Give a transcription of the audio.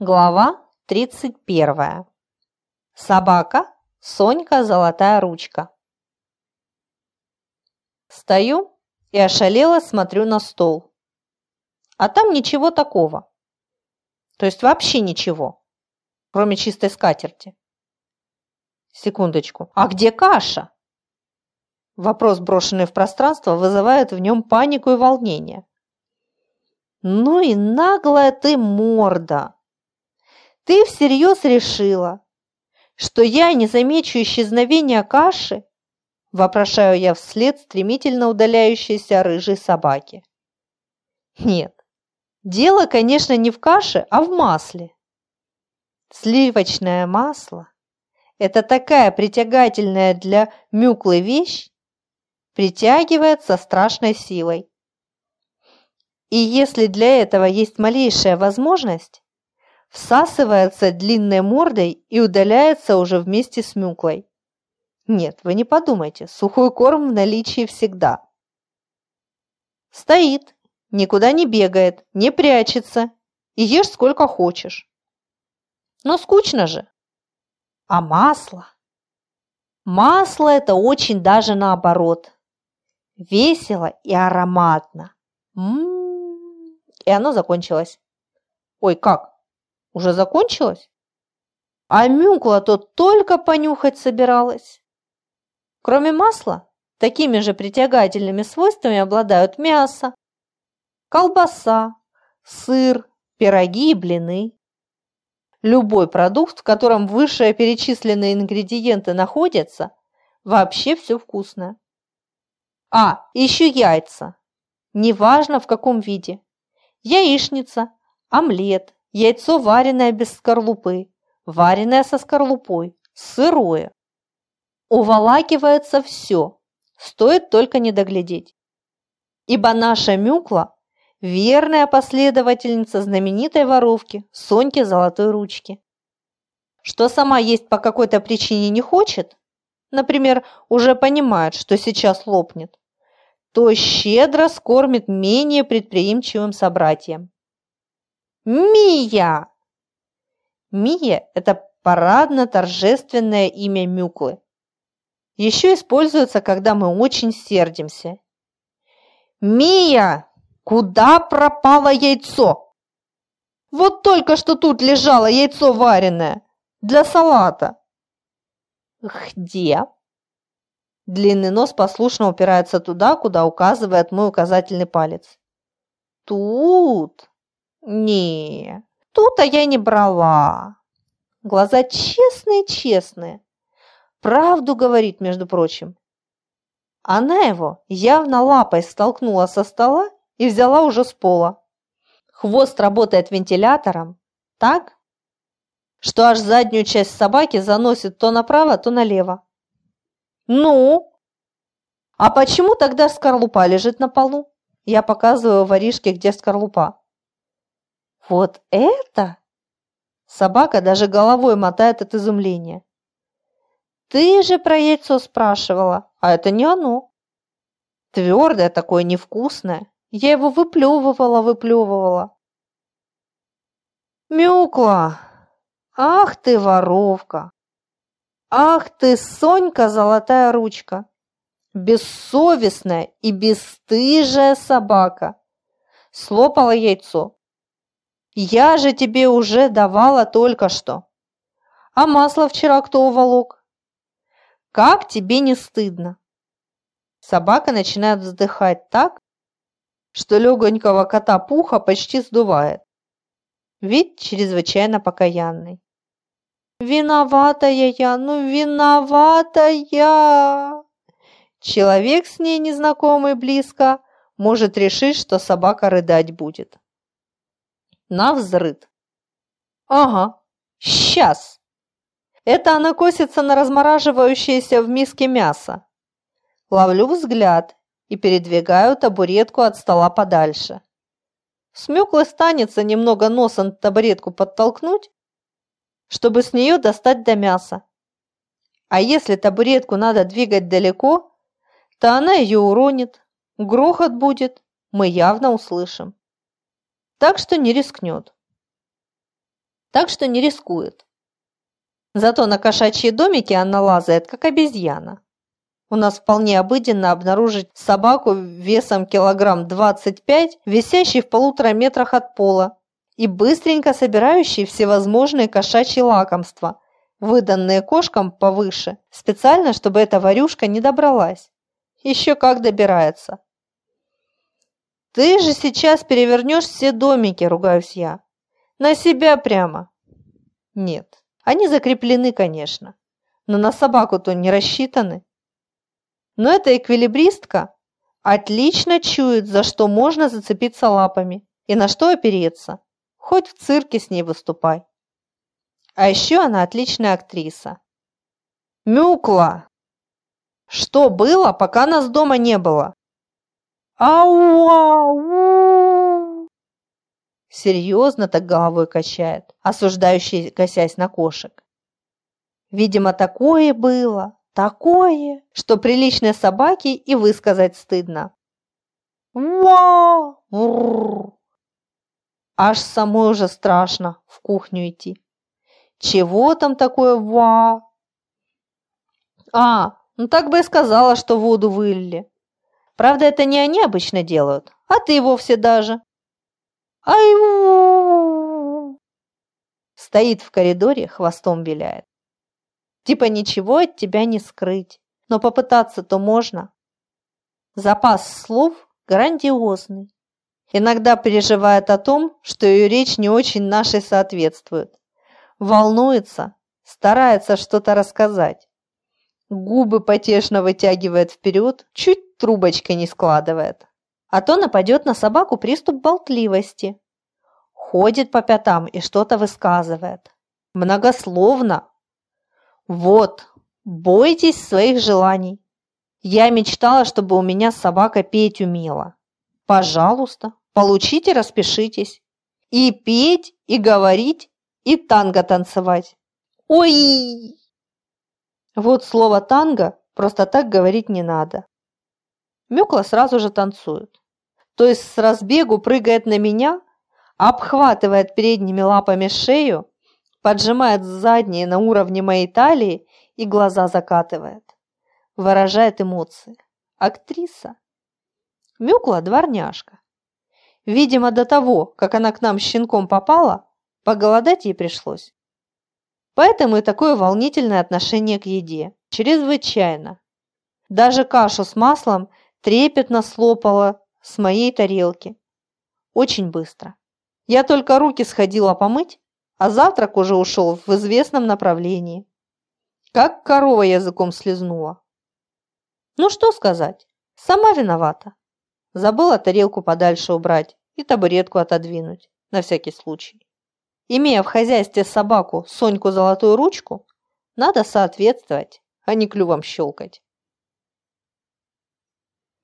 Глава 31. Собака, Сонька, золотая ручка. Стою и ошалело смотрю на стол. А там ничего такого. То есть вообще ничего, кроме чистой скатерти. Секундочку. А где каша? Вопрос, брошенный в пространство, вызывает в нем панику и волнение. Ну и наглая ты морда! Ты всерьез решила, что я не замечу исчезновения каши? Вопрошаю я вслед стремительно удаляющейся рыжей собаки. Нет, дело, конечно, не в каше, а в масле. Сливочное масло – это такая притягательная для мюклы вещь, притягивает со страшной силой. И если для этого есть малейшая возможность, всасывается длинной мордой и удаляется уже вместе с мюклой. Нет, вы не подумайте, сухой корм в наличии всегда. Стоит, никуда не бегает, не прячется и ешь сколько хочешь. Но скучно же. А масло? Масло – это очень даже наоборот. Весело и ароматно. М -м -м. И оно закончилось. Ой, как? Уже закончилось? А мюкла-то только понюхать собиралась. Кроме масла, такими же притягательными свойствами обладают мясо, колбаса, сыр, пироги и блины. Любой продукт, в котором высшие перечисленные ингредиенты находятся, вообще все вкусное. А, еще яйца. Неважно в каком виде. Яичница, омлет, яйцо вареное без скорлупы, вареное со скорлупой, сырое. Уволакивается все, стоит только не доглядеть. Ибо наша Мюкла – верная последовательница знаменитой воровки Соньки Золотой Ручки. Что сама есть по какой-то причине не хочет, например, уже понимает, что сейчас лопнет, то щедро скормит менее предприимчивым собратьям. Мия! Мия – это парадно-торжественное имя Мюклы. Еще используется, когда мы очень сердимся. «Мия, куда пропало яйцо?» «Вот только что тут лежало яйцо вареное для салата». «Где?» Длинный нос послушно упирается туда, куда указывает мой указательный палец. «Тут!» Не, тут-то я не брала. Глаза честные-честные. Правду говорит, между прочим. Она его явно лапой столкнула со стола и взяла уже с пола. Хвост работает вентилятором так, что аж заднюю часть собаки заносит то направо, то налево. Ну? А почему тогда скорлупа лежит на полу? Я показываю воришке, где скорлупа. «Вот это?» Собака даже головой мотает от изумления. «Ты же про яйцо спрашивала, а это не оно. Твердое такое, невкусное. Я его выплевывала, выплевывала». «Мюкла! Ах ты, воровка! Ах ты, Сонька, золотая ручка! Бессовестная и бесстыжая собака! Слопала яйцо, я же тебе уже давала только что. А масло вчера кто уволок? Как тебе не стыдно? Собака начинает вздыхать так, что легонького кота Пуха почти сдувает. Вид чрезвычайно покаянный. «Виноватая я, ну виноватая!» Человек с ней незнакомый близко может решить, что собака рыдать будет на взрыд. Ага, сейчас. Это она косится на размораживающееся в миске мясо. Ловлю взгляд и передвигаю табуретку от стола подальше. Смёклый станется немного носом табуретку подтолкнуть, чтобы с нее достать до мяса. А если табуретку надо двигать далеко, то она ее уронит, грохот будет, мы явно услышим так что не рискнет. так что не рискует. Зато на кошачьи домики она лазает, как обезьяна. У нас вполне обыденно обнаружить собаку весом килограмм 25, висящей в полутора метрах от пола и быстренько собирающей всевозможные кошачьи лакомства, выданные кошкам повыше, специально, чтобы эта варюшка не добралась. Еще как добирается. «Ты же сейчас перевернешь все домики», – ругаюсь я. «На себя прямо». Нет, они закреплены, конечно, но на собаку-то не рассчитаны. Но эта эквилибристка отлично чует, за что можно зацепиться лапами и на что опереться. Хоть в цирке с ней выступай. А еще она отличная актриса. Мюкла! Что было, пока нас дома не было? Ау! Серьезно так головой качает, осуждающий, косясь на кошек. Видимо, такое было, Такое, что приличной собаке и высказать стыдно. ва Аж самой уже страшно в кухню идти. Чего там такое ва? А, ну так бы и сказала, что воду вылили. Правда, это не они обычно делают, а ты вовсе даже. Ай! Стоит в коридоре, хвостом виляет. Типа ничего от тебя не скрыть, но попытаться-то можно. Запас слов грандиозный. Иногда переживает о том, что ее речь не очень нашей соответствует. Волнуется, старается что-то рассказать. Губы потешно вытягивает вперед, чуть трубочкой не складывает. А то нападет на собаку приступ болтливости. Ходит по пятам и что-то высказывает. Многословно, вот, бойтесь своих желаний. Я мечтала, чтобы у меня собака петь умела. Пожалуйста, получите, распишитесь. И петь, и говорить, и танго танцевать. Ой! Вот слово танго просто так говорить не надо. Мёкла сразу же танцует. То есть с разбегу прыгает на меня, обхватывает передними лапами шею поджимает задние на уровне моей талии и глаза закатывает. Выражает эмоции. Актриса. Мюкла – дворняжка. Видимо, до того, как она к нам с щенком попала, поголодать ей пришлось. Поэтому и такое волнительное отношение к еде. Чрезвычайно. Даже кашу с маслом трепетно слопала с моей тарелки. Очень быстро. Я только руки сходила помыть, а завтрак уже ушел в известном направлении. Как корова языком слезнула. Ну что сказать, сама виновата. Забыла тарелку подальше убрать и табуретку отодвинуть, на всякий случай. Имея в хозяйстве собаку Соньку золотую ручку, надо соответствовать, а не клювом щелкать.